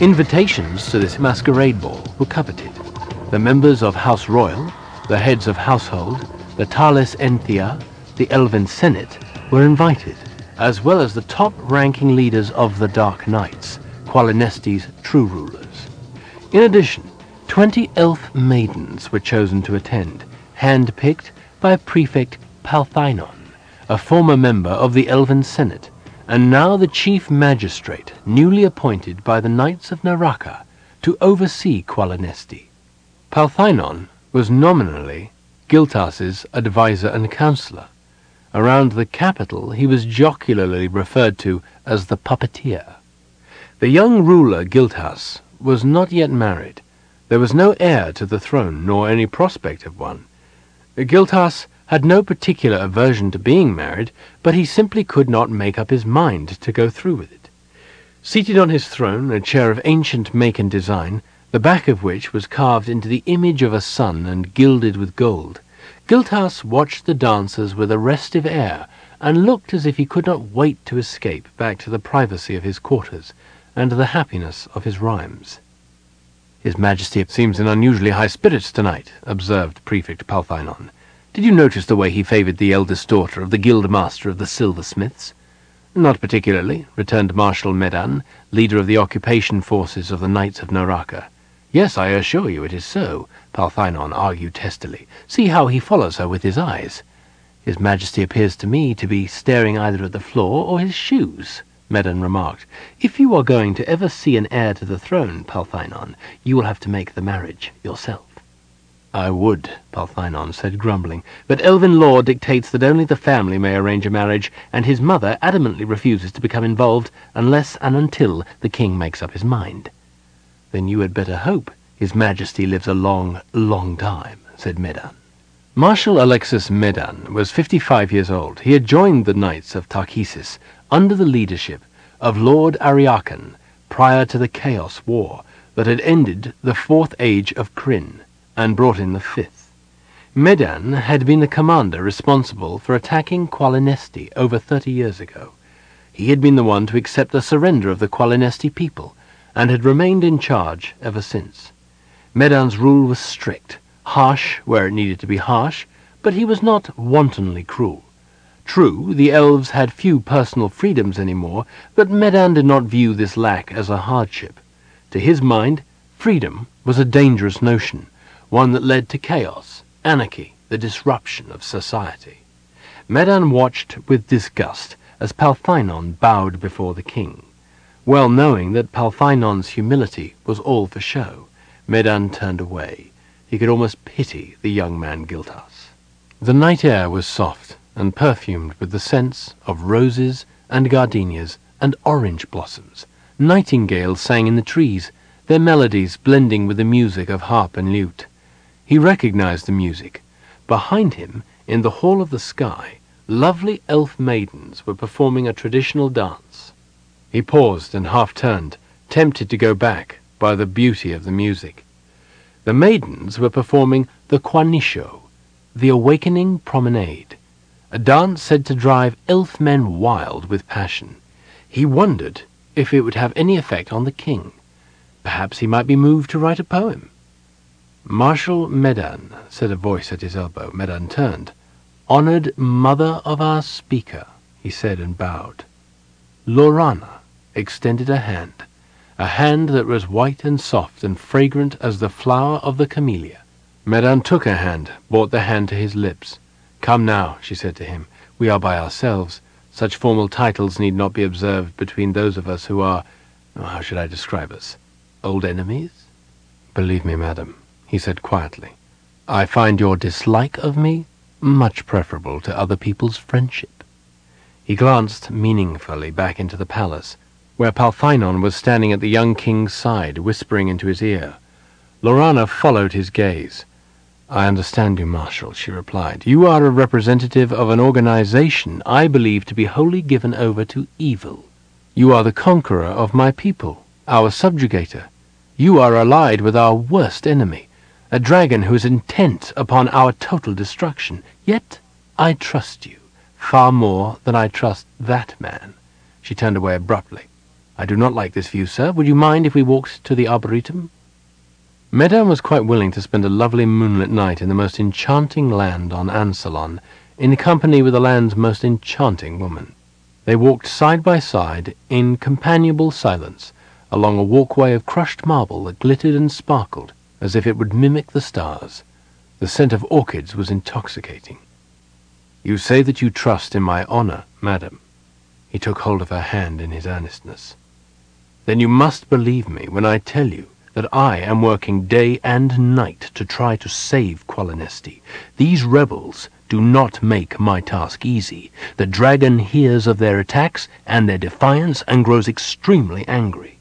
Invitations to this masquerade ball were coveted. The members of House Royal, the heads of household, the Thalas-Enthia, the Elven Senate were invited, as well as the top-ranking leaders of the Dark Knights, Qualinesti's true rulers. In addition, twenty elf maidens were chosen to attend, hand-picked by Prefect Palthainon, a former member of the Elven Senate, and now the chief magistrate newly appointed by the Knights of Neraka to oversee Qualinesti. Palthainon was nominally Gilthas's advisor and counselor. Around the capital he was jocularly referred to as the puppeteer. The young ruler Gilthas was not yet married. There was no heir to the throne, nor any prospect of one. Gilthas had no particular aversion to being married, but he simply could not make up his mind to go through with it. Seated on his throne, a chair of ancient make and design, the back of which was carved into the image of a sun and gilded with gold, Gilthas watched the dancers with a restive air, and looked as if he could not wait to escape back to the privacy of his quarters, and the happiness of his rhymes. His Majesty seems in unusually high spirits tonight, observed Prefect Palthainon. Did you notice the way he favoured the eldest daughter of the Guild Master of the Silversmiths? Not particularly, returned Marshal Medan, leader of the occupation forces of the Knights of Neraka. Yes, I assure you it is so, Palthainon argued testily. See how he follows her with his eyes. His Majesty appears to me to be staring either at the floor or his shoes, Medan remarked. If you are going to ever see an heir to the throne, Palthainon, you will have to make the marriage yourself. I would, Palthainon said, grumbling, but elven law dictates that only the family may arrange a marriage, and his mother adamantly refuses to become involved unless and until the king makes up his mind. Then you had better hope his Majesty lives a long, long time, said Medan. Marshal Alexis Medan was fifty-five years old. He had joined the Knights of Takhisis under the leadership of Lord Ariakan prior to the Chaos War that had ended the Fourth Age of Krynn and brought in the fifth. Medan had been the commander responsible for attacking Qualinesti over thirty years ago. He had been the one to accept the surrender of the Qualinesti people, and had remained in charge ever since. Medan's rule was strict, harsh where it needed to be harsh, but he was not wantonly cruel. True, the elves had few personal freedoms any more, but Medan did not view this lack as a hardship. To his mind, freedom was a dangerous notion, one that led to chaos, anarchy, the disruption of society. Medan watched with disgust as Palthainon bowed before the king. Well knowing that Palthainon's humility was all for show, Medan turned away. He could almost pity the young man Giltas. The night air was soft and perfumed with the scents of roses and gardenias and orange blossoms. Nightingales sang in the trees, their melodies blending with the music of harp and lute. He recognized the music. Behind him, in the hall of the sky, lovely elf maidens were performing a traditional dance. He paused and half turned, tempted to go back by the beauty of the music. The maidens were performing the Quanisho, the awakening promenade, a dance said to drive elf men wild with passion. He wondered if it would have any effect on the king. Perhaps he might be moved to write a poem. Marshal Medan, said a voice at his elbow. Medan turned. Honored mother of our speaker, he said and bowed. Laurana extended a hand, a hand that was white and soft and fragrant as the flower of the camellia. Medan took her hand, brought the hand to his lips. Come now, she said to him, we are by ourselves. Such formal titles need not be observed between those of us who are, how should I describe us, old enemies? Believe me, madam, he said quietly, I find your dislike of me much preferable to other people's friendship. He glanced meaningfully back into the palace, where Palthainon was standing at the young king's side, whispering into his ear. Laurana followed his gaze. I understand you, Marshal, she replied. You are a representative of an organization I believe to be wholly given over to evil. You are the conqueror of my people, our subjugator. You are allied with our worst enemy, a dragon who is intent upon our total destruction. Yet I trust you, far more than I trust that man. She turned away abruptly. I do not like this view, sir. Would you mind if we walked to the Arboretum? Medan was quite willing to spend a lovely moonlit night in the most enchanting land on Ansalon, in company with the land's most enchanting woman. They walked side by side, in companionable silence, along a walkway of crushed marble that glittered and sparkled as if it would mimic the stars. The scent of orchids was intoxicating. You say that you trust in my honor, madam. He took hold of her hand in his earnestness. Then you must believe me when I tell you that I am working day and night to try to save Qualinesti. These rebels do not make my task easy. The dragon hears of their attacks and their defiance and grows extremely angry.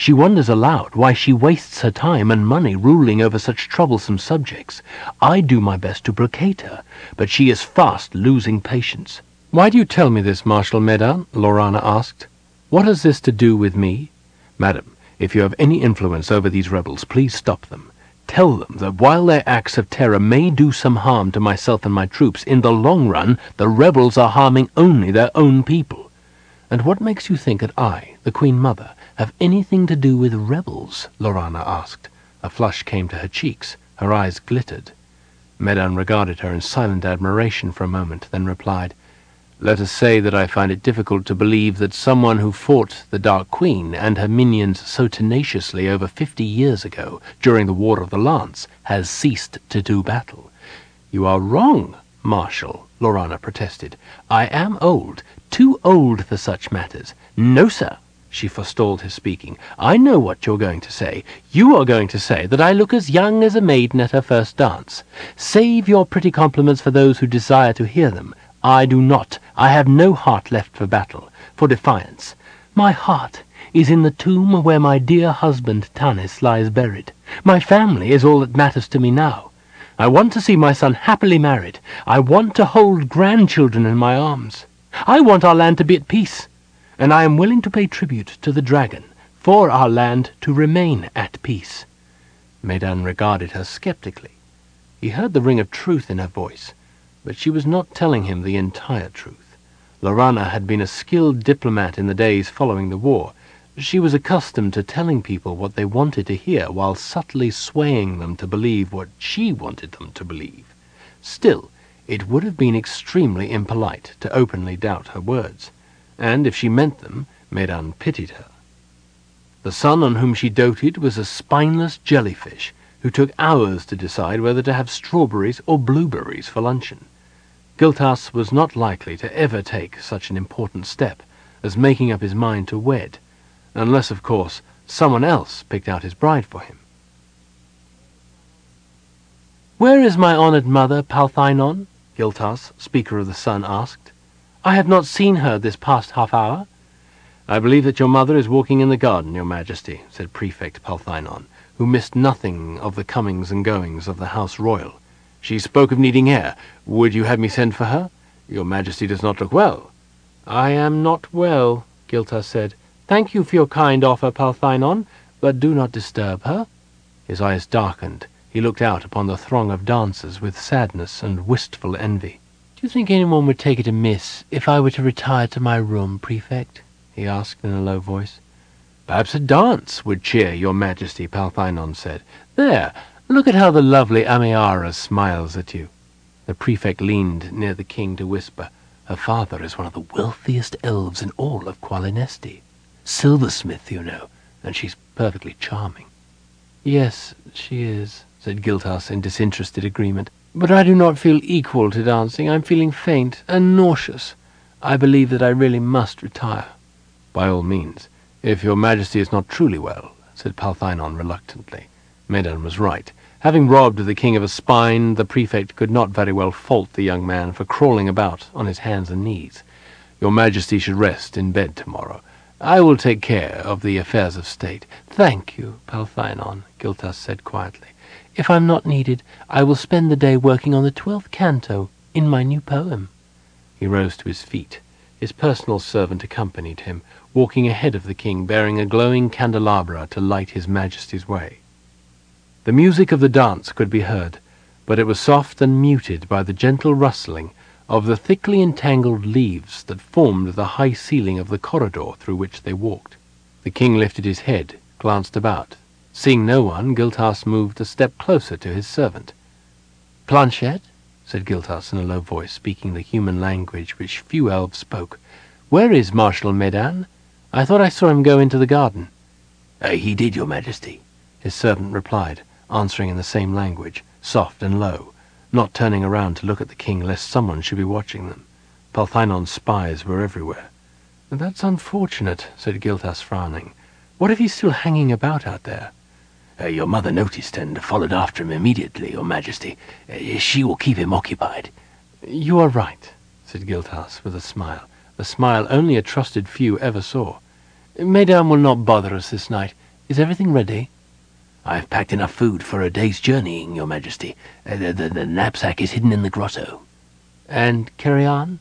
She wonders aloud why she wastes her time and money ruling over such troublesome subjects. I do my best to placate her, but she is fast losing patience. Why do you tell me this, Marshal Medan? Laurana asked. What has this to do with me? Madam, if you have any influence over these rebels, please stop them. Tell them that while their acts of terror may do some harm to myself and my troops, in the long run the rebels are harming only their own people. And what makes you think that I, the Queen Mother, have anything to do with rebels? Laurana asked. A flush came to her cheeks. Her eyes glittered. Medan regarded her in silent admiration for a moment, then replied, let us say that I find it difficult to believe that someone who fought the Dark Queen and her minions so tenaciously over fifty years ago, during the War of the Lance, has ceased to do battle. You are wrong, Marshal, Laurana protested. I am old, too old for such matters. No, sir, she forestalled his speaking. I know what you're going to say. You are going to say that I look as young as a maiden at her first dance. Save your pretty compliments for those who desire to hear them. I do not. I have no heart left for battle, for defiance. My heart is in the tomb where my dear husband Tanis lies buried. My family is all that matters to me now. I want to see my son happily married. I want to hold grandchildren in my arms. I want our land to be at peace, and I am willing to pay tribute to the dragon for our land to remain at peace. Medan regarded her skeptically. He heard the ring of truth in her voice but she was not telling him the entire truth. Laurana had been a skilled diplomat in the days following the war. She was accustomed to telling people what they wanted to hear while subtly swaying them to believe what she wanted them to believe. Still, it would have been extremely impolite to openly doubt her words, and if she meant them, Medan pitied her. The son on whom she doted was a spineless jellyfish who took hours to decide whether to have strawberries or blueberries for luncheon. Gilthas was not likely to ever take such an important step as making up his mind to wed, unless, of course, someone else picked out his bride for him. Where is my honoured mother, Palthainon? Gilthas, Speaker of the Sun, asked. I have not seen her this past half hour. I believe that your mother is walking in the garden, your majesty, said Prefect Palthainon, who missed nothing of the comings and goings of the House Royal. She spoke of needing air. Would you have me send for her? Your Majesty does not look well. I am not well, Gilthas said. Thank you for your kind offer, Palthainon, but do not disturb her. His eyes darkened. He looked out upon the throng of dancers with sadness and wistful envy. Do you think anyone would take it amiss if I were to retire to my room, Prefect? he asked in a low voice. Perhaps a dance would cheer your Majesty, Palthainon said. There, Look at how the lovely Amiara smiles at you. The prefect leaned near the king to whisper, Her father is one of the wealthiest elves in all of Qualinesti. Silversmith, you know, and she's perfectly charming. Yes, she is, said Gilthas in disinterested agreement. But I do not feel equal to dancing. I'm feeling faint and nauseous. I believe that I really must retire. By all means, if your majesty is not truly well, said Palthainon reluctantly. Medan was right. Having robbed the king of a spine, the prefect could not very well fault the young man for crawling about on his hands and knees. Your majesty should rest in bed tomorrow. I will take care of the affairs of state. Thank you, Palthainon, Gilthas said quietly. If I'm not needed, I will spend the day working on the twelfth canto in my new poem. He rose to his feet. His personal servant accompanied him, walking ahead of the king, bearing a glowing candelabra to light his majesty's way. The music of the dance could be heard, but it was soft and muted by the gentle rustling of the thickly entangled leaves that formed the high ceiling of the corridor through which they walked. The king lifted his head, glanced about. Seeing no one, Gilthas moved a step closer to his servant. Planchet, said Gilthas in a low voice, speaking the human language which few elves spoke, where is Marshal Medan? I thought I saw him go into the garden. Uh, he did, your majesty, his servant replied, answering in the same language, soft and low, not turning around to look at the king lest someone should be watching them. Palthainon's spies were everywhere. That's unfortunate, said Gilthas, frowning. What if he's still hanging about out there? Uh, your mother noticed and followed after him immediately, your majesty. Uh, she will keep him occupied. You are right, said Gilthas with a smile, a smile only a trusted few ever saw. Medan will not bother us this night. Is everything ready? I have packed enough food for a day's journeying, your majesty. Uh, the, knapsack is hidden in the grotto. And Kerian?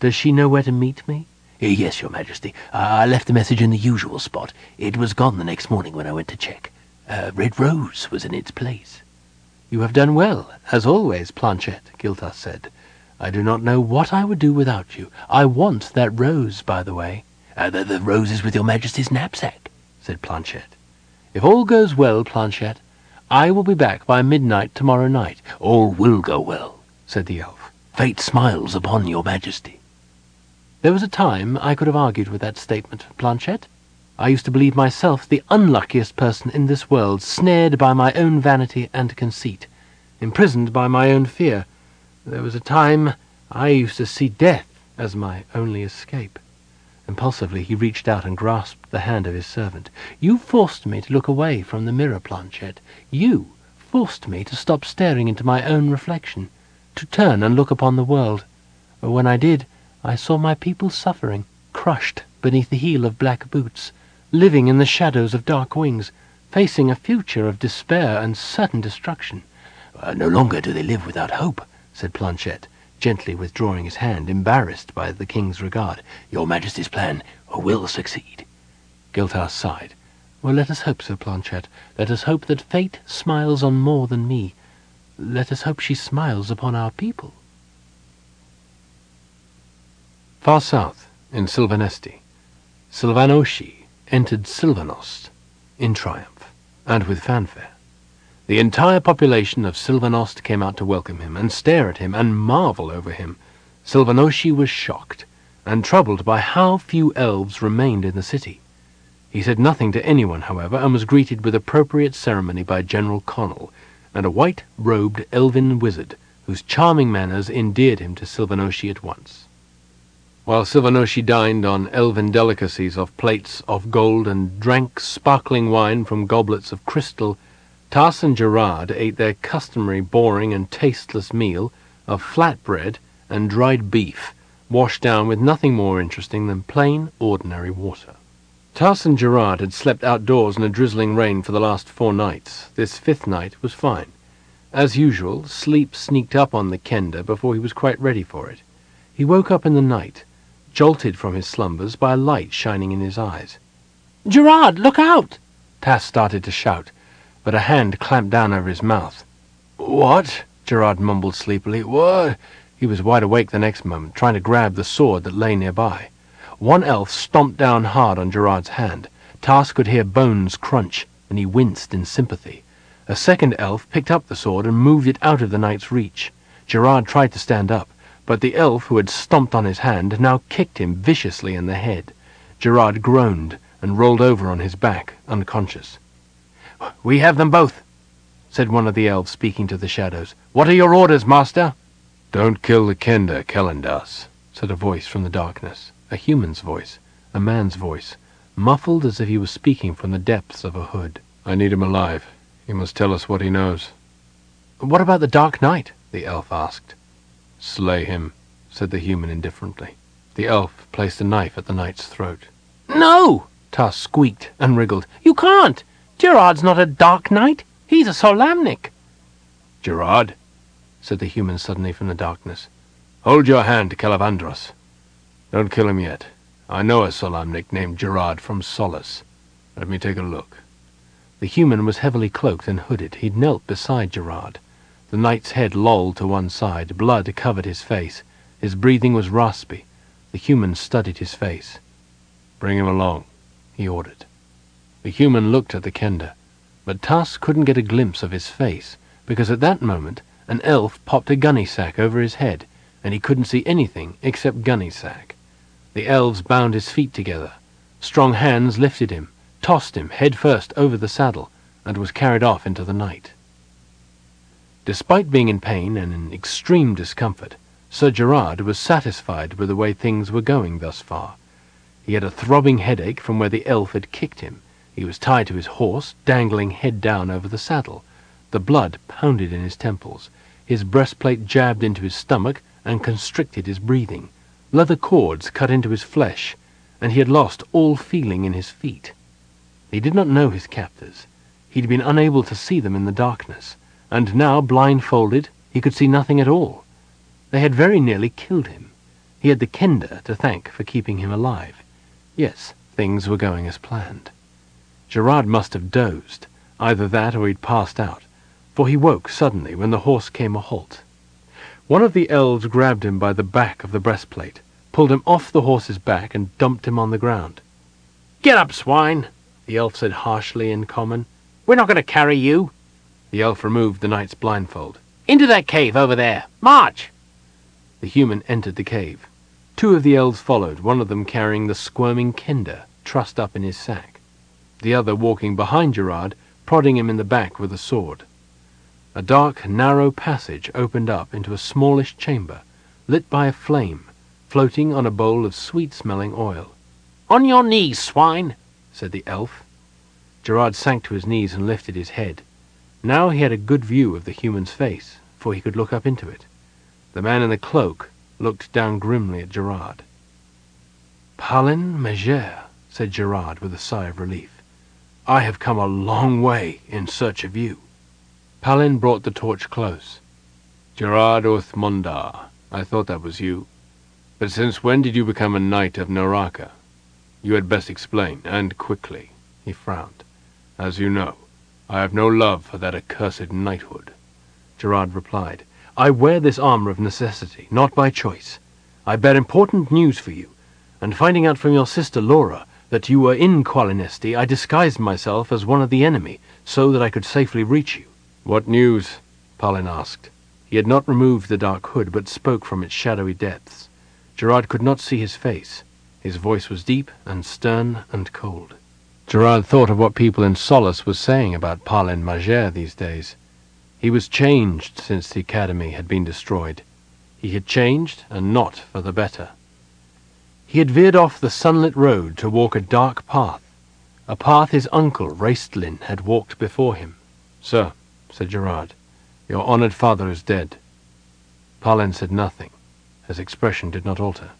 Does she know where to meet me? Yes, your majesty. I left the message in the usual spot. It was gone the next morning when I went to check. Uh, Red Rose was in its place. You have done well, as always, Planchet, Gilthas said. I do not know what I would do without you. I want that rose, by the way. Uh, the, rose is with your majesty's knapsack, said Planchet. If all goes well, Planchet, I will be back by midnight tomorrow night. All will go well, said the elf. Fate smiles upon your majesty. There was a time I could have argued with that statement, Planchet. I used to believe myself the unluckiest person in this world, snared by my own vanity and conceit, imprisoned by my own fear. There was a time I used to see death as my only escape. Impulsively he reached out and grasped the hand of his servant. You forced me to look away from the mirror, Planchet. You forced me to stop staring into my own reflection, to turn and look upon the world. When I did, I saw my people suffering, crushed beneath the heel of black boots, living in the shadows of dark wings, facing a future of despair and certain destruction. No longer do they live without hope, said Planchet gently withdrawing his hand, embarrassed by the king's regard. Your majesty's plan will succeed. Gilthas sighed. Well, let us hope so, Planchet. Let us hope that fate smiles on more than me. Let us hope she smiles upon our people. Far south, in Silvanesti, Silvanoshei entered Silvanost in triumph, and with fanfare. The entire population of Silvanost came out to welcome him, and stare at him, and marvel over him. Silvanoshei was shocked, and troubled by how few elves remained in the city. He said nothing to anyone, however, and was greeted with appropriate ceremony by General Konnal and a white-robed elven wizard, whose charming manners endeared him to Silvanoshei at once. While Silvanoshei dined on elven delicacies of plates of gold and drank sparkling wine from goblets of crystal, Tas and Gerard ate their customary boring and tasteless meal of flatbread and dried beef, washed down with nothing more interesting than plain, ordinary water. Tas and Gerard had slept outdoors in a drizzling rain for the last four nights. This fifth night was fine. As usual, sleep sneaked up on the Kender before he was quite ready for it. He woke up in the night, jolted from his slumbers by a light shining in his eyes. Gerard, look out! Tas started to shout but a hand clamped down over his mouth. What? Gerard mumbled sleepily. What? He was wide awake the next moment, trying to grab the sword that lay nearby. One elf stomped down hard on Gerard's hand. Tas could hear bones crunch, and he winced in sympathy. A second elf picked up the sword and moved it out of the knight's reach. Gerard tried to stand up, but the elf who had stomped on his hand now kicked him viciously in the head. Gerard groaned and rolled over on his back, unconscious. We have them both, said one of the elves, speaking to the shadows. What are your orders, master? Don't kill the Kender, Kalindas, said a voice from the darkness, a human's voice, a man's voice, muffled as if he was speaking from the depths of a hood. I need him alive. He must tell us what he knows. What about the Dark Knight? the elf asked. Slay him, said the human indifferently. The elf placed a knife at the knight's throat. No! Tas squeaked and wriggled. You can't! Gerard's not a Dark Knight. He's a solamnic. Gerard, said the human suddenly from the darkness, hold your hand, to Kelevandros. Don't kill him yet. I know a Solamnic named Gerard from Solace. Let me take a look. The human was heavily cloaked and hooded. He'd knelt beside Gerard. The knight's head lolled to one side. Blood covered his face. His breathing was raspy. The human studied his face. Bring him along, he ordered. The human looked at the Kender, but Tas couldn't get a glimpse of his face, because at that moment an elf popped a gunny sack over his head, and he couldn't see anything except gunny sack. The elves bound his feet together. Strong hands lifted him, tossed him head first over the saddle, and was carried off into the night. Despite being in pain and in extreme discomfort, Sir Gerard was satisfied with the way things were going thus far. He had a throbbing headache from where the elf had kicked him. He was tied to his horse, dangling head down over the saddle. The blood pounded in his temples. His breastplate jabbed into his stomach and constricted his breathing. Leather cords cut into his flesh, and he had lost all feeling in his feet. He did not know his captors. He'd been unable to see them in the darkness, and now, blindfolded, he could see nothing at all. They had very nearly killed him. He had the Kender to thank for keeping him alive. Yes, things were going as planned. Gerard must have dozed, either that or he'd passed out, for he woke suddenly when the horse came a halt. One of the elves grabbed him by the back of the breastplate, pulled him off the horse's back, and dumped him on the ground. Get up, swine, the elf said harshly in common. We're not going to carry you. The elf removed the knight's blindfold. Into that cave over there. March! The human entered the cave. Two of the elves followed, one of them carrying the squirming Kender trussed up in his sack, the other walking behind Gerard, prodding him in the back with a sword. A dark, narrow passage opened up into a smallish chamber, lit by a flame, floating on a bowl of sweet-smelling oil. On your knees, swine, said the elf. Gerard sank to his knees and lifted his head. Now he had a good view of the human's face, for he could look up into it. The man in the cloak looked down grimly at Gerard. Palin Majere, said Gerard with a sigh of relief. I have come a long way in search of you. Palin brought the torch close. Gerard uth Mondar, I thought that was you. But since when did you become a knight of Neraka? You had best explain, and quickly. He frowned. As you know, I have no love for that accursed knighthood. Gerard replied. I wear this armor of necessity, not by choice. I bear important news for you, and finding out from your sister Laura that you were in Qualinesti, I disguised myself as one of the enemy, so that I could safely reach you. What news? Palin asked. He had not removed the dark hood, but spoke from its shadowy depths. Gerard could not see his face. His voice was deep and stern and cold. Gerard thought of what people in Solace were saying about Palin Majere these days. He was changed since the academy had been destroyed. He had changed, and not for the better. He had veered off the sunlit road to walk a dark path, a path his uncle Raistlin had walked before him. Sir, said Gerard, your honoured father is dead. Palin said nothing. His expression did not alter.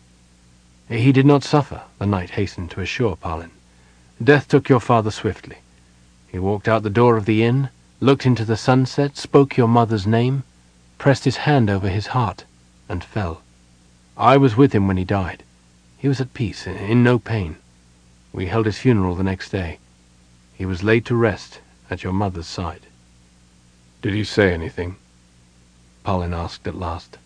He did not suffer, the knight hastened to assure Palin. Death took your father swiftly. He walked out the door of the inn, looked into the sunset, spoke your mother's name, pressed his hand over his heart, and fell. I was with him when he died. He was at peace, in no pain. We held his funeral the next day. He was laid to rest at your mother's side. Did he say anything? Palin asked at last.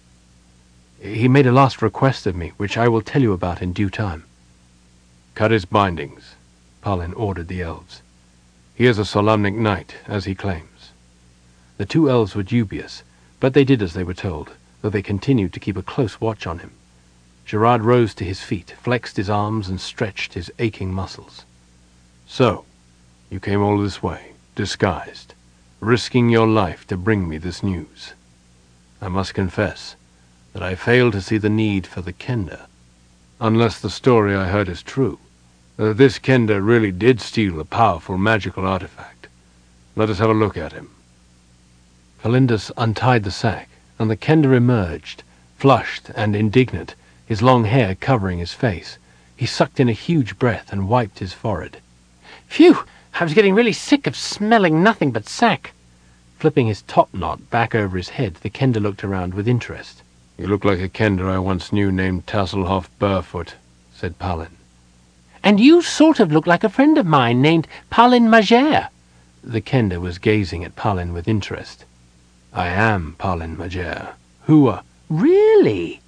He made a last request of me, which I will tell you about in due time. Cut his bindings, Palin ordered the elves. He is a Solamnic knight, as he claims. The two elves were dubious, but they did as they were told, though they continued to keep a close watch on him. Gerard rose to his feet, flexed his arms, and stretched his aching muscles. So, you came all this way, disguised, risking your life to bring me this news. I must confess that I fail to see the need for the Kender, unless the story I heard is true uh, this Kender really did steal a powerful magical artifact. Let us have a look at him. Kalindas untied the sack, and the Kender emerged, flushed and indignant, his long hair covering his face. He sucked in a huge breath and wiped his forehead. Phew! I was getting really sick of smelling nothing but sack. Flipping his top knot back over his head, the Kender looked around with interest. You look like a Kender I once knew named Tasslehoff Burrfoot, said Palin. And you sort of look like a friend of mine named Palin Majere. The Kender was gazing at Palin with interest. I am Palin Majere. Who are... Really?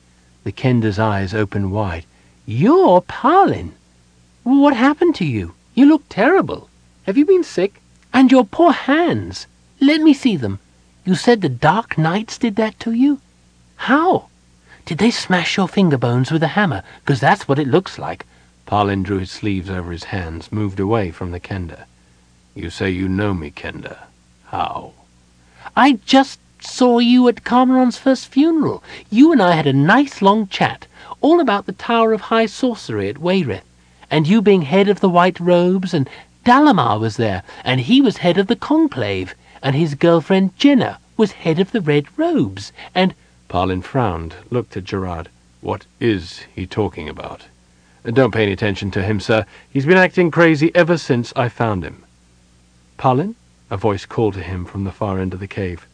The Kender's eyes opened wide. You're Palin. What happened to you? You look terrible. Have you been sick? And your poor hands. Let me see them. You said the dark knights did that to you? How? Did they smash your finger bones with a hammer? Because that's what it looks like. Palin drew his sleeves over his hands, moved away from the Kender. You say you know me, Kender. How? I just saw you at Caramon's first funeral. You and I had a nice long chat, all about the Tower of High Sorcery at Wayreth, and you being head of the White Robes, and Dalamar was there, and he was head of the Conclave, and his girlfriend Jenna was head of the Red Robes, and... Palin frowned, looked at Gerard. What is he talking about? Don't pay any attention to him, sir. He's been acting crazy ever since I found him. Palin? A voice called to him from the far end of the cave.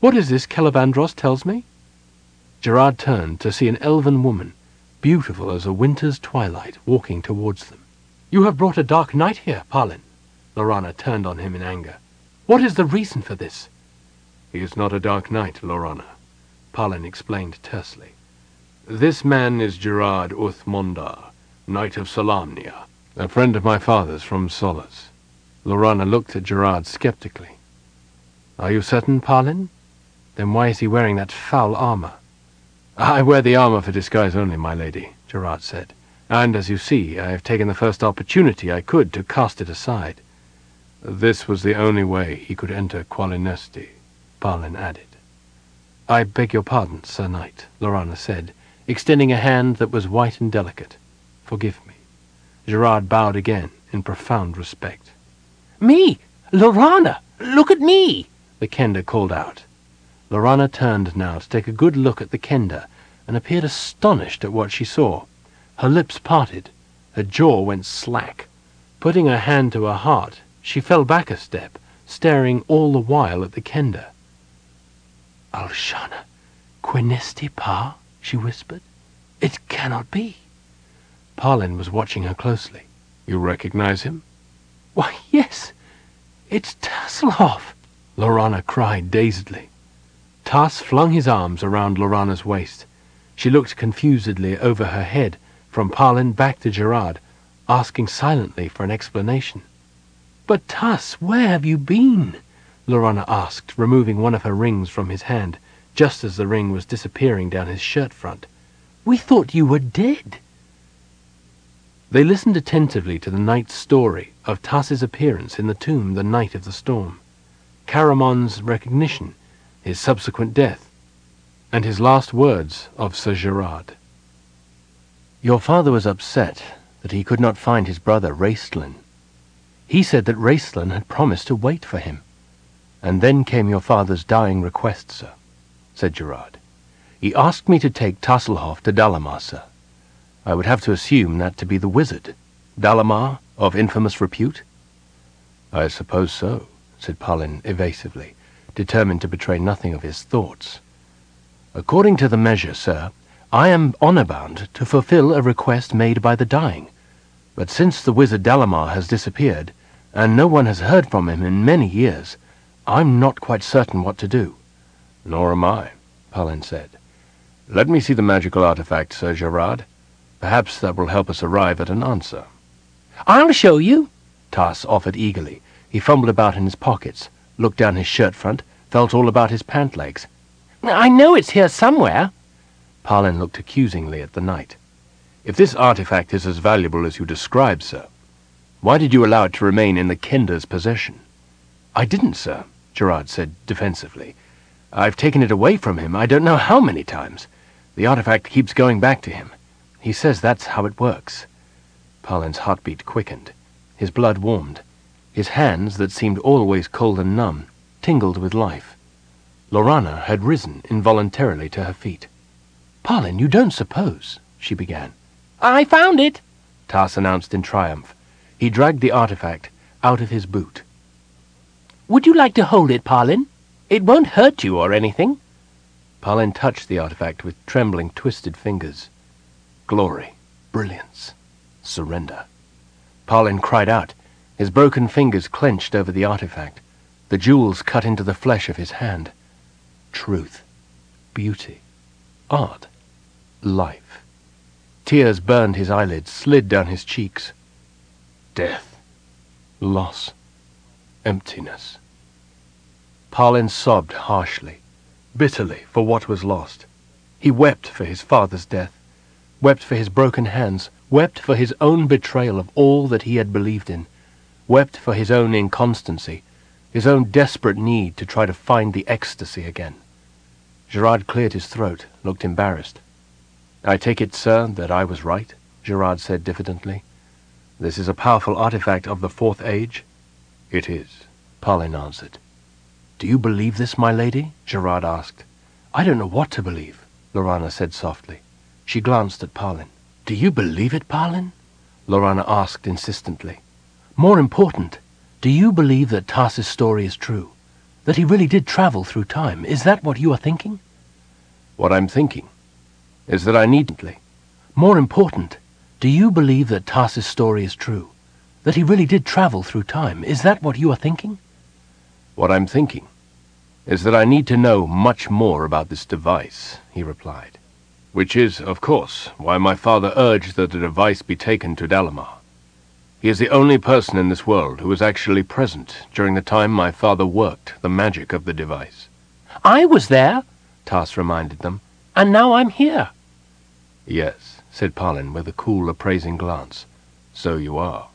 What is this Kelevandros tells me? Gerard turned to see an elven woman, beautiful as a winter's twilight, walking towards them. You have brought a dark knight here, Palin. Laurana turned on him in anger. What is the reason for this? He is not a dark knight, Laurana. Palin explained tersely. This man is Gerard uth Mondar, Knight of Solamnia, a friend of my father's from Solace. Laurana looked at Gerard skeptically. Are you certain, Palin? Then why is he wearing that foul armor? I wear the armor for disguise only, my lady, Gerard said, and as you see, I have taken the first opportunity I could to cast it aside. This was the only way he could enter Qualinesti, Palin added. I beg your pardon, Sir Knight, Laurana said, extending a hand that was white and delicate. Forgive me. Gerard bowed again in profound respect. Me! Laurana! Look at me! The Kender called out. Laurana turned now to take a good look at the Kender, and appeared astonished at what she saw. Her lips parted, her jaw went slack. Putting her hand to her heart, she fell back a step, staring all the while at the Kender. Alshana, Quinesti Pa? she whispered. It cannot be. Palin was watching her closely. You recognize him? Why, yes. It's Tasslehoff, Laurana cried dazedly. Tass flung his arms around Laurana's waist. She looked confusedly over her head, from Palin back to Gerard, asking silently for an explanation. But Tass, where have you been? Laurana asked, removing one of her rings from his hand, just as the ring was disappearing down his shirt front. We thought you were dead. They listened attentively to the knight's story of Tass's appearance in the tomb the night of the storm, Caramon's recognition, his subsequent death, and his last words of Sir Gerard. Your father was upset that he could not find his brother Raistlin. He said that Raistlin had promised to wait for him. And then came your father's dying request, sir, said Gerard. He asked me to take Tasslehoff to Dalamar, sir. I would have to assume that to be the wizard, Dalamar, of infamous repute. I suppose so, said Palin evasively, determined to betray nothing of his thoughts. According to the measure, sir, I am honour bound to fulfill a request made by the dying. But since the wizard Dalamar has disappeared, and no one has heard from him in many years, I'm not quite certain what to do. Nor am I, Palin said. Let me see the magical artifact, Sir Gerard. Perhaps that will help us arrive at an answer. I'll show you, Tass offered eagerly. He fumbled about in his pockets, looked down his shirt front, felt all about his pant legs. I know it's here somewhere. Palin looked accusingly at the knight. If this artifact is as valuable as you describe, sir, why did you allow it to remain in the Kender's possession? I didn't, sir, Gerard said defensively. I've taken it away from him I don't know how many times. The artifact keeps going back to him. He says that's how it works. Palin's heartbeat quickened. His blood warmed. His hands, that seemed always cold and numb, tingled with life. Laurana had risen involuntarily to her feet. Palin, you don't suppose, she began. I found it, Tass announced in triumph. He dragged the artifact out of his boot. Would you like to hold it, Palin? It won't hurt you or anything. Palin touched the artifact with trembling, twisted fingers. Glory, brilliance, surrender. Palin cried out. His broken fingers clenched over the artifact. The jewels cut into the flesh of his hand. Truth, beauty, art, life. Tears burned his eyelids, slid down his cheeks. Death, Loss. Emptiness. Palin sobbed harshly, bitterly for what was lost. He wept for his father's death, wept for his broken hands, wept for his own betrayal of all that he had believed in, wept for his own inconstancy, his own desperate need to try to find the ecstasy again. Gerard cleared his throat, looked embarrassed. I take it, sir, that I was right, Gerard said diffidently. This is a powerful artifact of the Fourth Age? It is, Palin answered. Do you believe this, my lady? Gerard asked. I don't know what to believe, Laurana said softly. She glanced at Palin. Do you believe it, Palin? Laurana asked insistently. More important, do you believe that Tas's story is true? That he really did travel through time? Is that what you are thinking? What I'm thinking is that I need... More important, do you believe that Tas's story is true? That he really did travel through time? Is that what you are thinking? What I'm thinking is that I need to know much more about this device, he replied. Which is, of course, why my father urged that the device be taken to Dalamar. He is the only person in this world who was actually present during the time my father worked the magic of the device. I was there, Tass reminded them, and now I'm here. Yes, said Palin with a cool, appraising glance. So you are.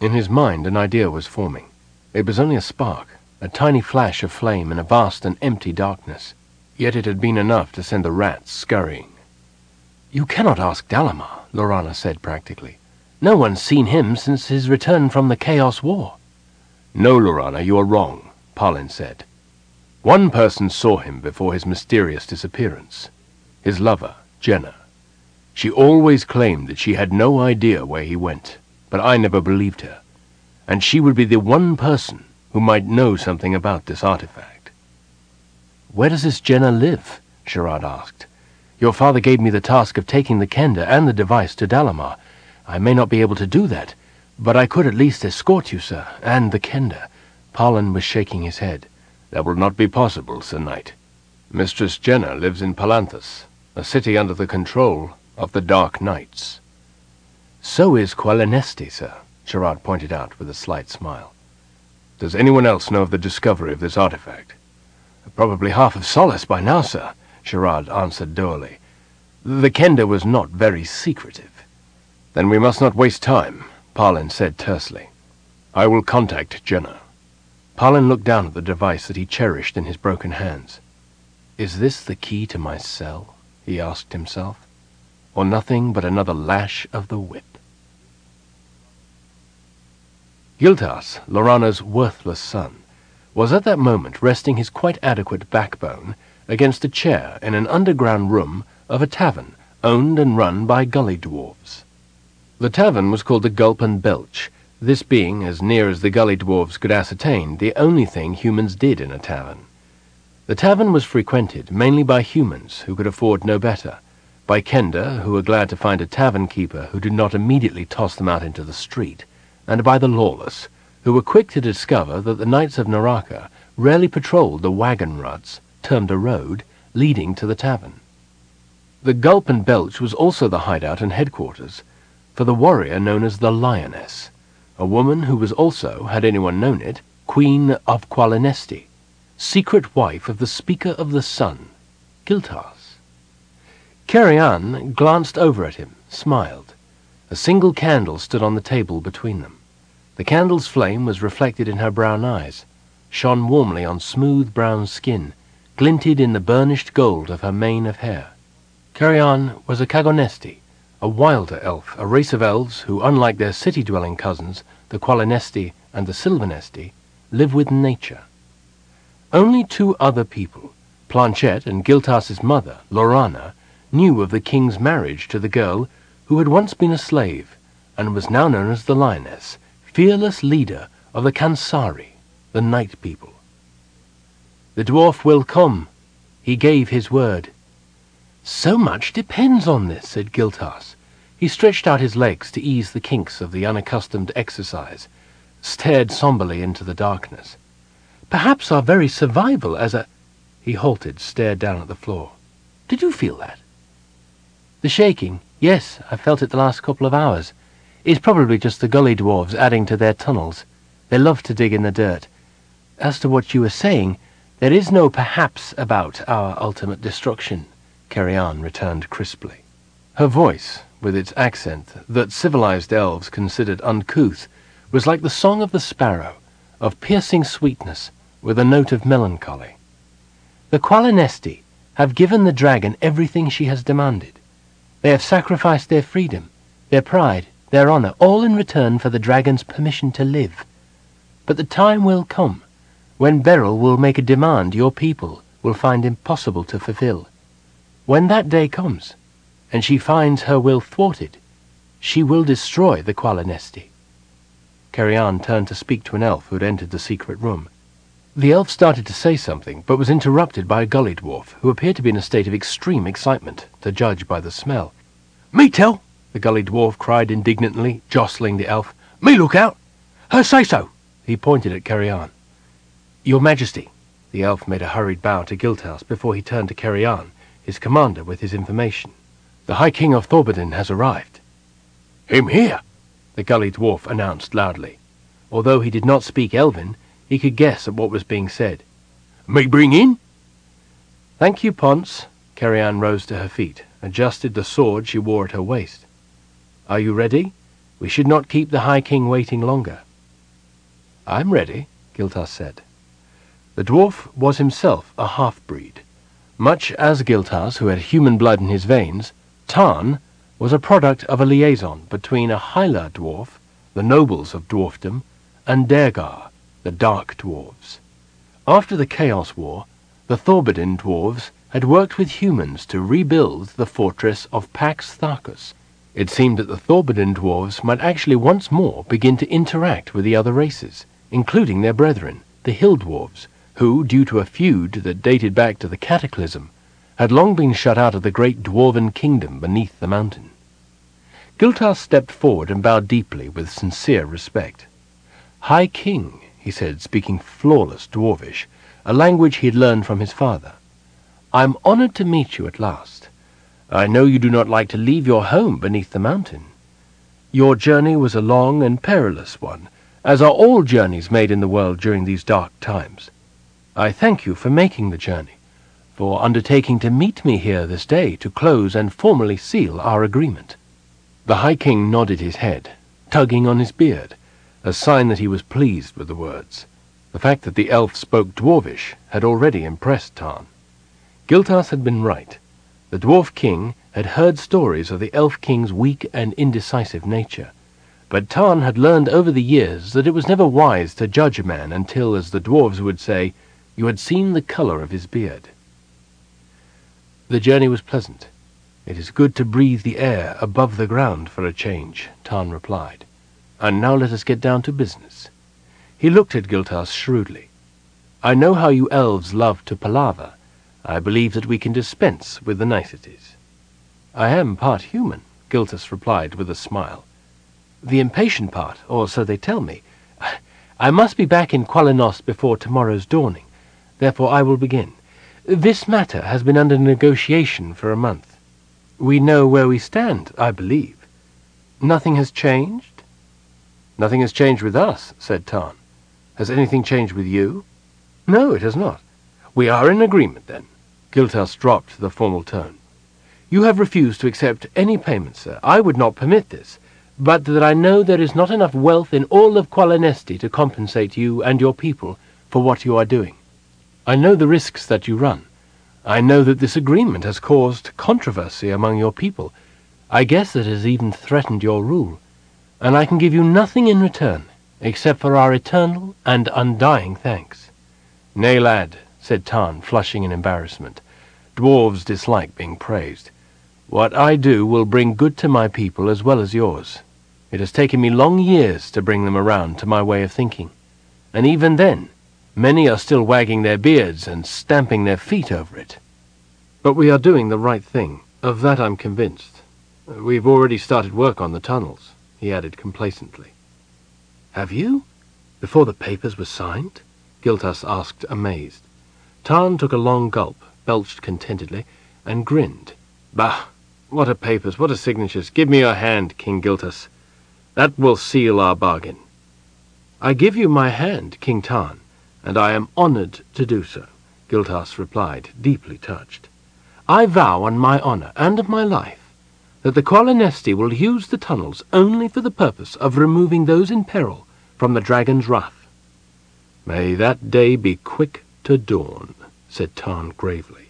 In his mind an idea was forming. It was only a spark, a tiny flash of flame in a vast and empty darkness. Yet it had been enough to send the rats scurrying. You cannot ask Dalamar, Laurana said practically. No one's seen him since his return from the Chaos War. No, Laurana, you are wrong, Palin said. One person saw him before his mysterious disappearance. His lover, Jenna. She always claimed that she had no idea where he went, but I never believed her. And she would be the one person who might know something about this artifact. Where does this Jenna live? Gerard asked. Your father gave me the task of taking the Kender and the device to Dalamar. I may not be able to do that, but I could at least escort you, sir, and the Kender. Palin was shaking his head. That will not be possible, Sir Knight. Mistress Jenna lives in Palanthas, a city under the control of the Dark Knights. So is Qualinesti, sir, Gerard pointed out with a slight smile. Does anyone else know of the discovery of this artifact? Probably half of Solace by now, sir, Gerard answered dourly. The Kender was not very secretive. Then we must not waste time, Palin said tersely. I will contact Jenna. Palin looked down at the device that he cherished in his broken hands. Is this the key to my cell? he asked himself or nothing but another lash of the whip. Gilthas, Laurana's worthless son, was at that moment resting his quite adequate backbone against a chair in an underground room of a tavern owned and run by gully dwarves. The tavern was called the Gulp and Belch, this being, as near as the gully dwarves could ascertain, the only thing humans did in a tavern. The tavern was frequented mainly by humans who could afford no better, by Kender, who were glad to find a tavern keeper who did not immediately toss them out into the street, and by the lawless, who were quick to discover that the knights of Neraka rarely patrolled the wagon ruts, termed a road, leading to the tavern. The Gulp and Belch was also the hideout and headquarters for the warrior known as the Lioness, a woman who was also, had anyone known it, Queen of Qualinesti, secret wife of the Speaker of the Sun, Giltar. Kerian glanced over at him, smiled. A single candle stood on the table between them. The candle's flame was reflected in her brown eyes, shone warmly on smooth brown skin, glinted in the burnished gold of her mane of hair. Kerian was a Kagonesti, a wilder elf, a race of elves who, unlike their city-dwelling cousins, the Qualinesti and the Silvanesti, live with nature. Only two other people, Planchet and Gilthas's mother, Laurana, knew of the king's marriage to the girl who had once been a slave and was now known as the lioness, fearless leader of the Kansari, the night people. The dwarf will come. He gave his word. So much depends on this, said Gilthas. He stretched out his legs to ease the kinks of the unaccustomed exercise, stared somberly into the darkness. Perhaps our very survival as a... He halted, stared down at the floor. Did you feel that? The shaking, yes, I felt it the last couple of hours. It's probably just the gully dwarves adding to their tunnels. They love to dig in the dirt. As to what you were saying, there is no perhaps about our ultimate destruction, Kerian returned crisply. Her voice, with its accent that civilized elves considered uncouth, was like the song of the sparrow, of piercing sweetness, with a note of melancholy. The Qualinesti have given the dragon everything she has demanded. They have sacrificed their freedom, their pride, their honor, all in return for the dragon's permission to live. But the time will come when Beryl will make a demand your people will find impossible to fulfill. When that day comes, and she finds her will thwarted, she will destroy the Qualinesti. Kerian turned to speak to an elf who had entered the secret room. The elf started to say something, but was interrupted by a gully dwarf, who appeared to be in a state of extreme excitement, to judge by the smell. Me tell, the gully dwarf cried indignantly, jostling the elf. Me look out! Her say so! He pointed at Kerian. Your Majesty, the elf made a hurried bow to Gilthas before he turned to Kerian, his commander, with his information. The High King of Thorbardin has arrived. Him here, the gully dwarf announced loudly. Although he did not speak Elven, he could guess at what was being said. Me bring in? Thank you, Ponce. Kerian rose to her feet, adjusted the sword she wore at her waist. Are you ready? We should not keep the High King waiting longer. I'm ready, Gilthas said. The dwarf was himself a half-breed. Much as Gilthas, who had human blood in his veins, Tarn was a product of a liaison between a Hylar dwarf, the nobles of dwarfdom, and Daergar, the Dark Dwarves. After the Chaos War, the Thorbardin dwarves had worked with humans to rebuild the fortress of Pax Tharkas. It seemed that the Thorbardin dwarves might actually once more begin to interact with the other races, including their brethren, the Hill dwarves, who, due to a feud that dated back to the Cataclysm, had long been shut out of the great dwarven kingdom beneath the mountain. Gilthas stepped forward and bowed deeply with sincere respect. High King, he said, speaking flawless dwarvish, a language he had learned from his father. I am honored to meet you at last. I know you do not like to leave your home beneath the mountain. Your journey was a long and perilous one, as are all journeys made in the world during these dark times. I thank you for making the journey, for undertaking to meet me here this day to close and formally seal our agreement. The High King nodded his head, tugging on his beard, a sign that he was pleased with the words. The fact that the elf spoke Dwarvish had already impressed Tarn. Gilthas had been right. The Dwarf King had heard stories of the Elf King's weak and indecisive nature, but Tarn had learned over the years that it was never wise to judge a man until, as the dwarves would say, you had seen the colour of his beard. The journey was pleasant. It is good to breathe the air above the ground for a change, Tarn replied. And now let us get down to business. He looked at Gilthas shrewdly. I know how you elves love to palaver. I believe that we can dispense with the niceties. I am part human, Gilthas replied with a smile. The impatient part, or so they tell me. I must be back in Qualinost before tomorrow's dawning. Therefore I will begin. This matter has been under negotiation for a month. We know where we stand, I believe. Nothing has changed? Nothing has changed with us, said Tarn. Has anything changed with you? No, it has not. We are in agreement, then. Gilthas dropped the formal tone. You have refused to accept any payment, sir. I would not permit this, but that I know there is not enough wealth in all of Qualinesti to compensate you and your people for what you are doing. I know the risks that you run. I know that this agreement has caused controversy among your people. I guess that it has even threatened your rule. And I can give you nothing in return, except for our eternal and undying thanks. Nay, lad, said Tarn, flushing in embarrassment. Dwarves dislike being praised. What I do will bring good to my people as well as yours. It has taken me long years to bring them around to my way of thinking. And even then, Many are still wagging their beards and stamping their feet over it. But we are doing the right thing. Of that I'm convinced. We've already started work on the tunnels, he added complacently. Have you? Before the papers were signed? Gilthas asked, amazed. Tarn took a long gulp, belched contentedly, and grinned. Bah! What are papers? What are signatures? Give me your hand, King Gilthas. That will seal our bargain. I give you my hand, King Tarn, and I am honored to do so, Gilthas replied, deeply touched. I vow on my honor and of my life that the Qualinesti will use the tunnels only for the purpose of removing those in peril from the dragon's wrath. May that day be quick to dawn, said Tarn gravely.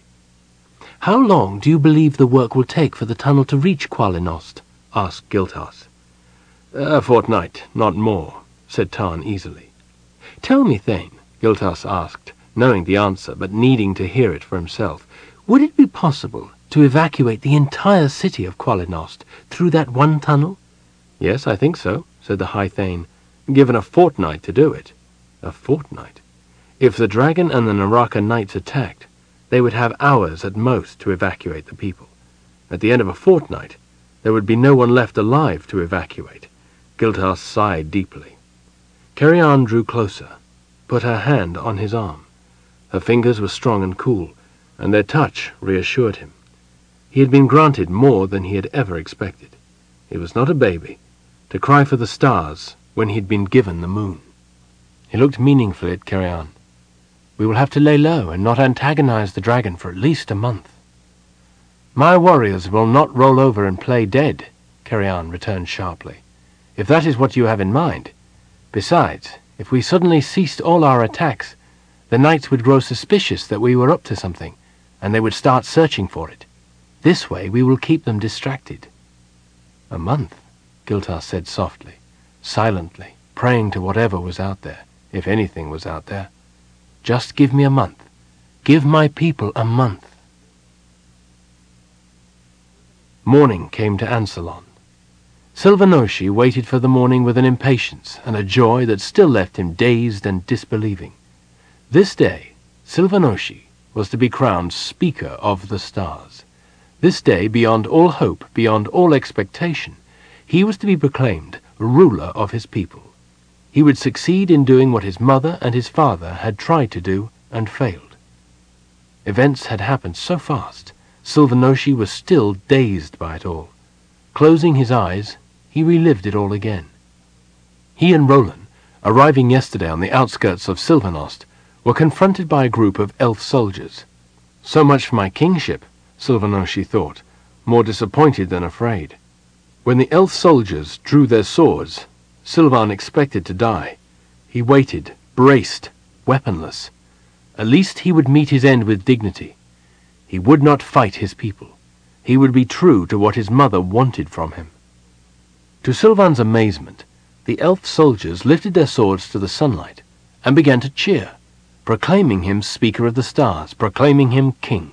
How long do you believe the work will take for the tunnel to reach Qualinost? asked Gilthas. A fortnight, not more, said Tarn easily. Tell me, Thane, Gilthas asked, knowing the answer, but needing to hear it for himself, would it be possible to evacuate the entire city of Qualinost through that one tunnel? Yes, I think so, said the High Thane, given a fortnight to do it. A fortnight? If the dragon and the Neraka knights attacked, they would have hours at most to evacuate the people. At the end of a fortnight, there would be no one left alive to evacuate. Gilthas sighed deeply. Kerian drew closer, put her hand on his arm. Her fingers were strong and cool, and their touch reassured him. He had been granted more than he had ever expected. He was not a baby, to cry for the stars when he had been given the moon. He looked meaningfully at Kerian. We will have to lay low and not antagonize the dragon for at least a month. My warriors will not roll over and play dead, Kerian returned sharply, if that is what you have in mind. Besides, if we suddenly ceased all our attacks, the knights would grow suspicious that we were up to something, and they would start searching for it. This way we will keep them distracted. A month, Gilthas said softly, silently, praying to whatever was out there, if anything was out there. Just give me a month. Give my people a month. Morning came to Ansalon. Silvanoshei waited for the morning with an impatience and a joy that still left him dazed and disbelieving. This day, Silvanoshei was to be crowned Speaker of the Stars. This day, beyond all hope, beyond all expectation, he was to be proclaimed ruler of his people. He would succeed in doing what his mother and his father had tried to do and failed. Events had happened so fast, Silvanoshei was still dazed by it all. Closing his eyes, he relived it all again. He and Rolan, arriving yesterday on the outskirts of Silvanost, were confronted by a group of elf soldiers. So much for my kingship, Silvanoshei thought, more disappointed than afraid. When the elf soldiers drew their swords, Silvan expected to die. He waited, braced, weaponless. At least he would meet his end with dignity. He would not fight his people. He would be true to what his mother wanted from him. To Silvan's amazement, the elf soldiers lifted their swords to the sunlight and began to cheer, proclaiming him Speaker of the Stars, proclaiming him King.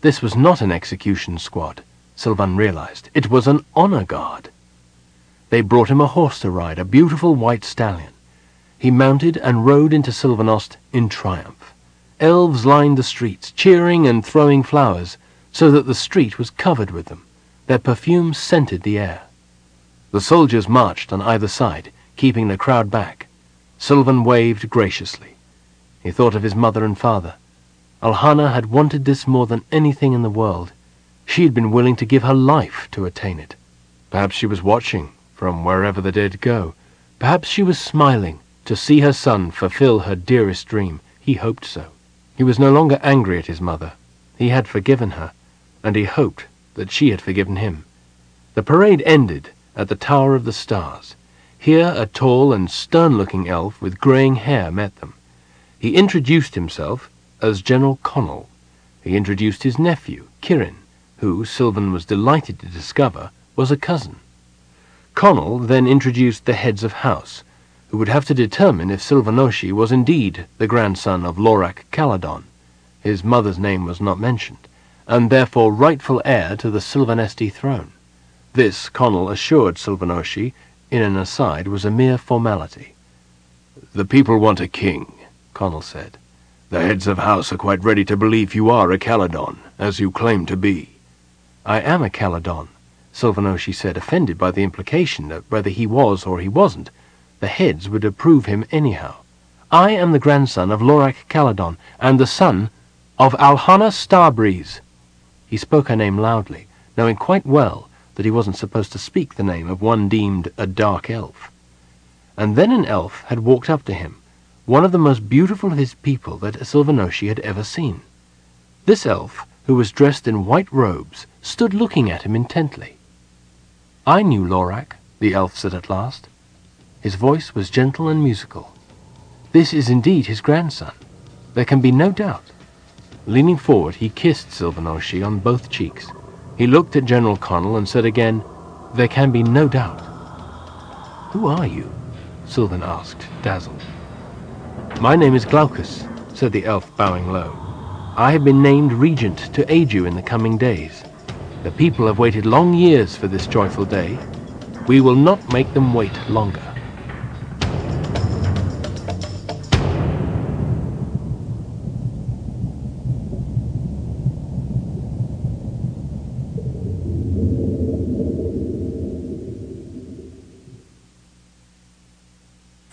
This was not an execution squad, Silvan realized. It was an honor guard. They brought him a horse to ride, a beautiful white stallion. He mounted and rode into Silvanost in triumph. Elves lined the streets, cheering and throwing flowers, so that the street was covered with them. Their perfume scented the air. The soldiers marched on either side, keeping the crowd back. Silvan waved graciously. He thought of his mother and father. Alhana had wanted this more than anything in the world. She had been willing to give her life to attain it. Perhaps she was watching, from wherever the dead go. Perhaps she was smiling to see her son fulfill her dearest dream. He hoped so. He was no longer angry at his mother. He had forgiven her, and he hoped that she had forgiven him. The parade ended at the Tower of the Stars. Here a tall and stern-looking elf with greying hair met them. He introduced himself as General Konnal. He introduced his nephew, Kiryn, who, Silvan was delighted to discover, was a cousin. Konnal then introduced the heads of house, who would have to determine if Silvanoshei was indeed the grandson of Lorac Caladon. His mother's name was not mentioned, and therefore rightful heir to the Silvanesti throne. This, Konnal assured Silvanoshei, in an aside, was a mere formality. The people want a king, Konnal said. The heads of house are quite ready to believe you are a Caladon, as you claim to be. I am a Caladon, Silvanoshei said, offended by the implication that whether he was or he wasn't, the heads would approve him anyhow. I am the grandson of Lorac Caladon, and the son of Alhana Starbreeze. He spoke her name loudly, knowing quite well that he wasn't supposed to speak the name of one deemed a dark elf. And then an elf had walked up to him, one of the most beautiful of his people that Silvanoshei had ever seen. This elf, who was dressed in white robes, stood looking at him intently. I knew Lorac, the elf said at last. His voice was gentle and musical. This is indeed his grandson. There can be no doubt. Leaning forward, he kissed Silvanoshei on both cheeks. He looked at General Konnal and said again, There can be no doubt. Who are you? Silvan asked, dazzled. My name is Glaucous, said the elf, bowing low. I have been named regent to aid you in the coming days. The people have waited long years for this joyful day. We will not make them wait longer.